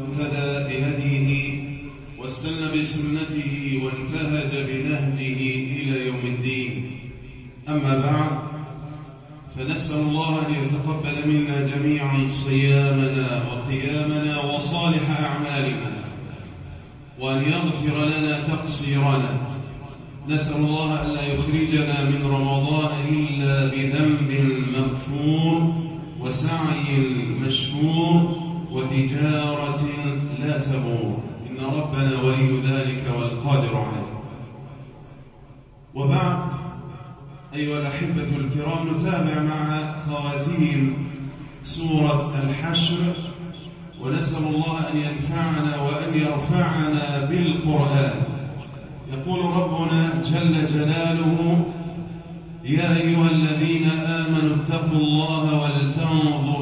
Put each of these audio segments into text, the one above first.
اهتدى بهديه واستنى بسنته وانتهج بنهجه إلى يوم الدين. أما بعد فنسأل الله أن يتقبل منا جميعا صيامنا وقيامنا وصالح أعمالنا وأن يغفر لنا تقصيرنا. نسأل الله ألا يخرجنا من رمضان إلا بذنب مغفور وسعي مشكور وتجارة لا تبور. إن ربنا ولي ذلك والقادر عليه. وبعد أيها الأحبة الكرام نتابع مع خواتيم سورة الحشر. ونسأل الله أن ينفعنا وأن يرفعنا بالقرآن. يقول ربنا جل جلاله يا أيها الذين آمنوا اتقوا الله ولتنظر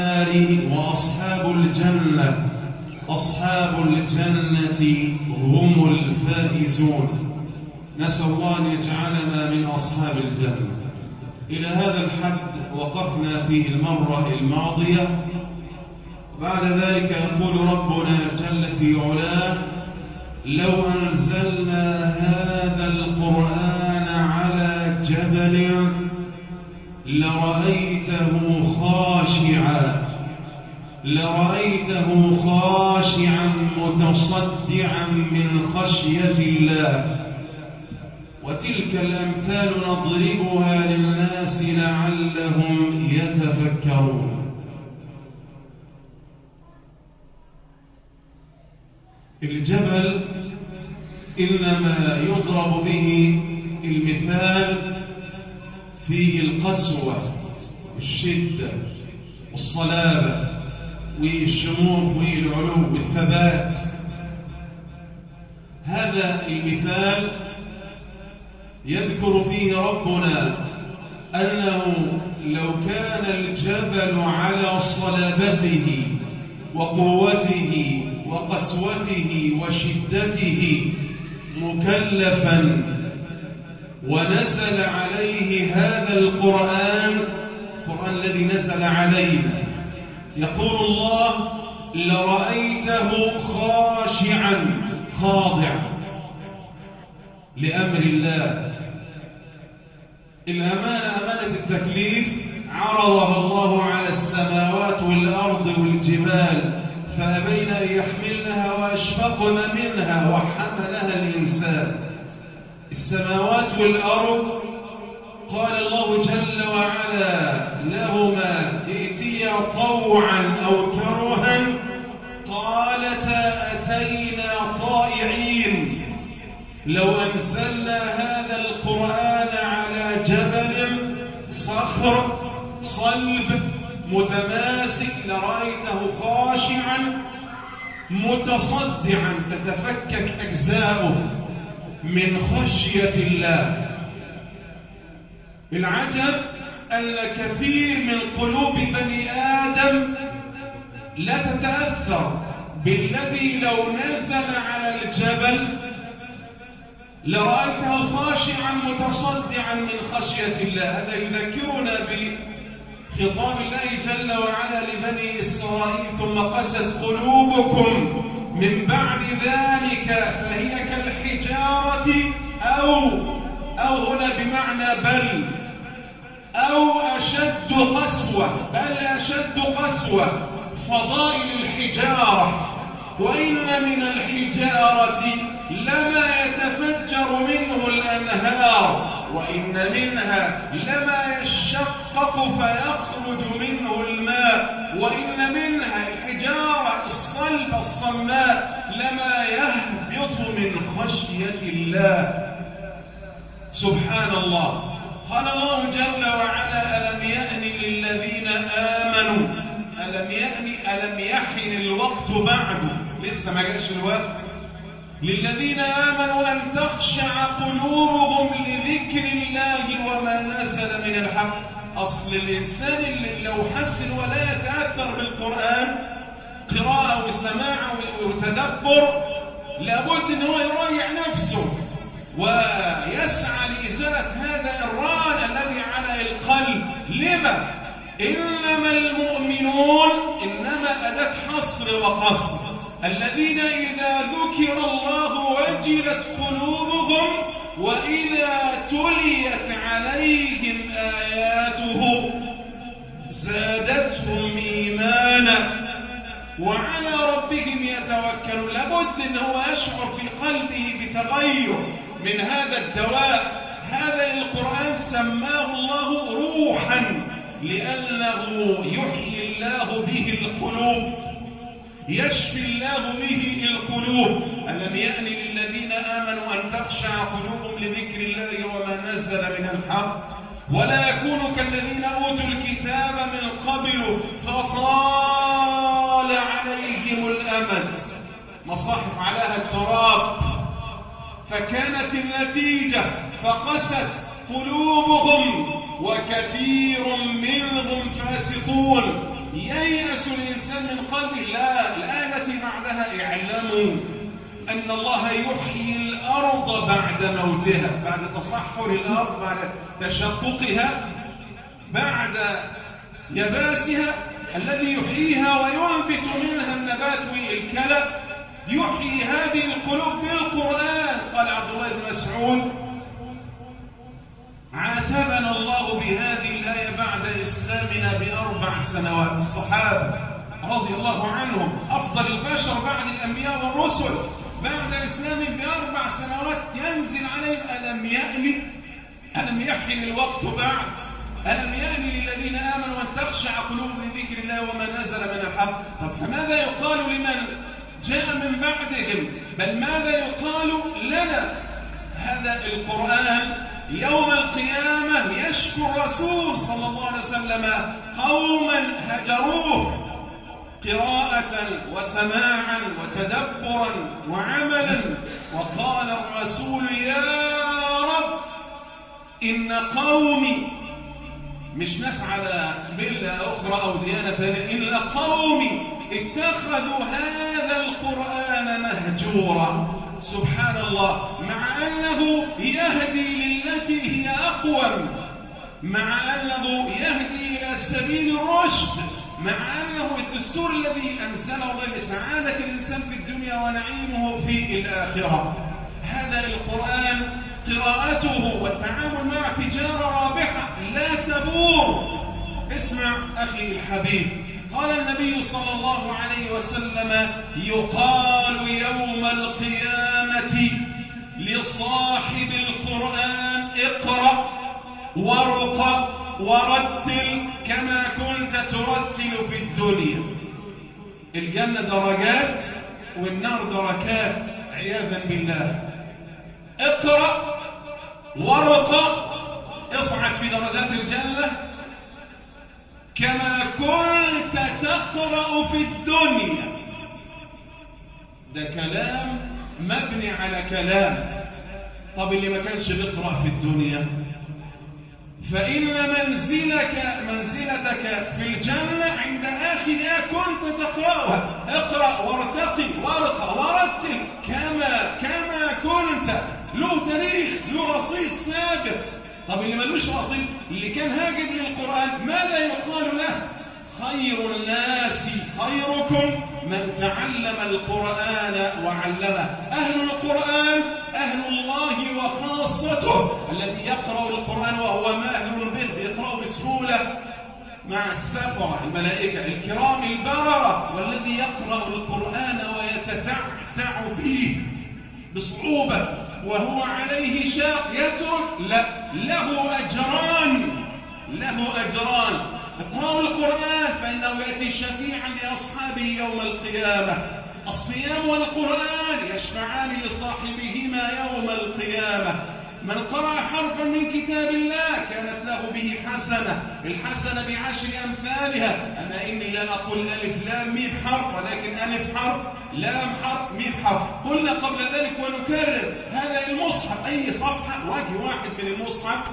أصحاب الجنة هم الفائزون. نسأل الله أن يجعلنا من أصحاب الجنة. إلى هذا الحد وقفنا فيه المرة الماضية. بعد ذلك يقول ربنا جل في علاه لو أنزلنا هذا القرآن على جبل لرأيته خاشعا لرأيته خاشعا متصدعا من خشية الله. وتلك الأمثال نضربها للناس لعلهم يتفكرون. الجبل إنما يضرب به المثال فيه القسوة والشدة والصلابة. والشموخ والعلو والثبات. هذا المثال يذكر فيه ربنا أنه لو كان الجبل على صلابته وقوته وقسوته وشدته مكلفا ونزل عليه هذا القرآن القرآن الذي نزل علينا يقول الله لرأيته خاشعا خاضعا لأمر الله. الأمانة أمانة التكليف. عرضها الله على السماوات والأرض والجبال فأبين أن يحملنها وأشفقن منها وحملها الإنسان. السماوات والأرض قال الله جل متماسك لرأيته خاشعا متصدعا تتفكك أجزاؤه من خشية الله. العجب أن كثير من قلوب بني آدم لا تتأثر بالذي لو نزل على الجبل لرأيته خاشعا متصدعا من خشية الله. هذا يذكرنا بخطاب الله جل وعلا لبني إسرائيل ثم قست قلوبكم من بعد ذلك فهي كالحجارة أو أو هنا بمعنى بل أو أشد قسوة بل أشد قسوة فضائل الحجارة. وإن من الحجارة لما يتفجر منه الأنهار. وإن منها لما يشقق فيخرج منه الماء وإن منها الحجارة الصلب الصماء لما يهبط من خشية الله. سبحان الله قال الله جل وعلا ألم يأن للذين آمنوا؟ ألم يأن ألم يحن الوقت بعد؟ لسه ما جاش الوقت. للذين آمنوا أن تخشع قلوبهم لذكر الله وما نزل من الحق. أصل الإنسان اللي لو حسن ولا يتأثر بالقرآن قراءة وسماع وتدبر لابد أنه يراجع نفسه. ويسعى لإزالة هذا الران الذي على القلب. لما؟ إنما المؤمنون إنما أداة حصر وقصر. الذين إذا ذكر الله وجلت قلوبهم وإذا تليت عليهم آياته زادتهم إيمانا وعلى ربهم يتوكلون لابد أن هو يشعر في قلبه بتغير من هذا الدواء. هذا القرآن سماه الله روحا لأنه يحيي الله به القلوب. يشفي الله به القلوب. ألم يأن للذين آمنوا أن تخشع قلوبهم لذكر الله وما نزل من الحق؟ ولا يكونوا كالذين أوتوا الكتاب من قبل فطال عليهم الأمد. مصاحف عليها التراب. فكانت النتيجة فقست قلوبهم وكثير منهم فاسقون. ييأس الإنسان من قلبه لا الآية بعدها اعلموا أن الله يحيي الأرض بعد موتها بعد تصحر الأرض بعد تشققها بعد يباسها الذي يحييها وينبت منها النبات والكلى. يحيي هذه القلوب بالقرآن قال عبد الله بن مسعود عاتبنا الله بهذه الآية بعد إسلامنا بأربع سنوات. الصحابة رضي الله عنهم أفضل البشر بعد الأنبياء والرسل بعد إسلامهم بأربع سنوات ينزل عليهم ألم يأني ألم يحن الوقت بعد؟ ألم يأني للذين آمنوا أن تخشع قلوبهم لذكر الله وما نزل من الحق؟ طب فماذا يقال لمن جاء من بعدهم؟ بل ماذا يقال لنا؟ هذا القرآن يوم القيامة يشكو الرسول صلى الله عليه وسلم قوما هجروه قراءة وسماعا وتدبرا وعملا. وقال الرسول يا رب إن قومي مش ناس على ملة أخرى أو ديانة ثانية إلا قومي اتخذوا هذا القرآن مهجورا. سبحان الله مع أنه يهدي هي أقوم مع أنه يهدي إلى سبيل الرشد مع أنه الدستور الذي أنزله لسعادة الإنسان في الدنيا ونعيمه في الآخرة. هذا القرآن قراءته والتعامل مع تجارة رابحة لا تبور. اسمع أخي الحبيب قال النبي صلى الله عليه وسلم يقال يوم القيامة لصاحب القرآن اقرأ وارق ورتل كما كنت ترتل في الدنيا. الجنة درجات والنار دركات عياذا بالله. اقرأ وارق اصعد في درجات الجنة. كما كنت تقرأ في الدنيا. ده كلام مبني على كلام. طب اللي ما كانش بيقرأ في الدنيا؟ فإن منزلك منزلتك في الجنة عند آخر آية كنت تقرأها. اقرأ وارتقي وارقى ورتل كما كما كنت. له تاريخ له رصيد سابق. طب اللي ملوش رصيد اللي كان هاجد للقرآن ماذا يقال له؟ خير الناس خيركم من تعلم القرآن وعلمه. أهل القرآن أهل الله وخاصته الذي يقرأ القرآن وهو مأهل به يقرأ بسهولة مع السفرة الملائكة الكرام البررة والذي يقرأ القرآن ويتتعتع فيه بصعوبة وهو عليه شاق يترك لا له أجران له أجران. اقرأوا القرآن فإنه يأتي شفيعا لأصحابه يوم القيامة. الصيام والقرآن يشفعان لصاحبهما يوم القيامة. من قرأ حرفا من كتاب الله كانت له به حسنة الحسنة بعشر أمثالها. أما إني لا أقول ألف لام ميم حرف ولكن ألف حرف لام حرف ميم حرف. قلنا قبل ذلك ونكرر هذا المصحف أي صفحة وجه واحد من المصحف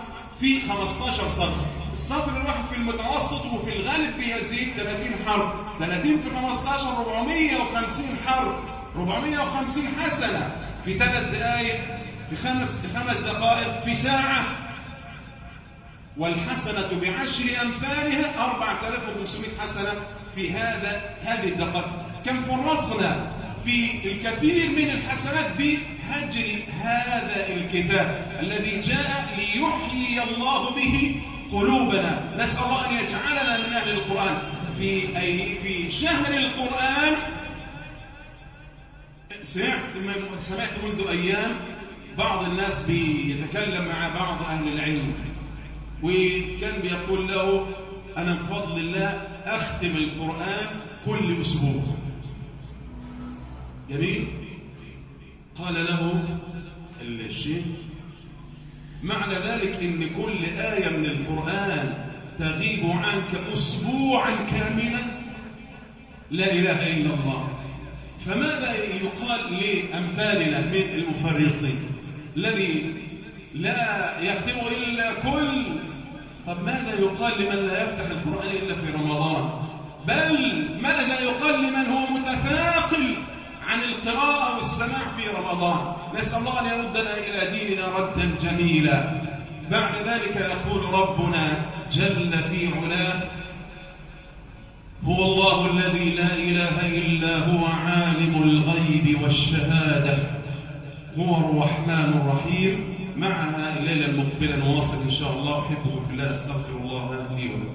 في 15 سطر السطر الواحد في المتوسط وفي الغالب بيزيد 30 حرف 30 في 15 450 حرف 450 حسنة. في ثلاث دقائق في خمس في خمس دقائق في ساعة. والحسنة بعشر أمثالها 4500 حسنة في هذا هذه الدقائق. كم فرطنا في الكثير من الحسنات بهجر هذا الكتاب الذي جاء ليحيي الله به قلوبنا. نسأل الله أن يجعلنا من أهل القرآن. في أي في شهر القرآن سمعت سمعت منذ أيام بعض الناس بيتكلم مع بعض أهل العلم. وكان بيقول له أنا بفضل الله أختم القرآن كل أسبوع. جميل؟ قال له الشيخ معنى ذلك إن كل آية من القرآن تغيب عنك أسبوعا كاملا. لا إله إلا الله. فماذا يقال لأمثالنا من المفرطين الذي لا يختم إلا كل؟ طب ماذا يقال لمن لا يفتح القرآن إلا في رمضان؟ بل ماذا يقال لمن هو متثاقل؟ عن القراءة والسماع في رمضان. نسأل الله أن يردنا إلى ديننا ردا جميلا. بعد ذلك يقول ربنا جل في علاه هو الله الذي لا إله إلا هو عالم الغيب والشهادة. هو الرحمن الرحيم. معها الليلة المقبلة نواصل إن شاء الله. أحبكم في الله أستغفر الله لي ولكم.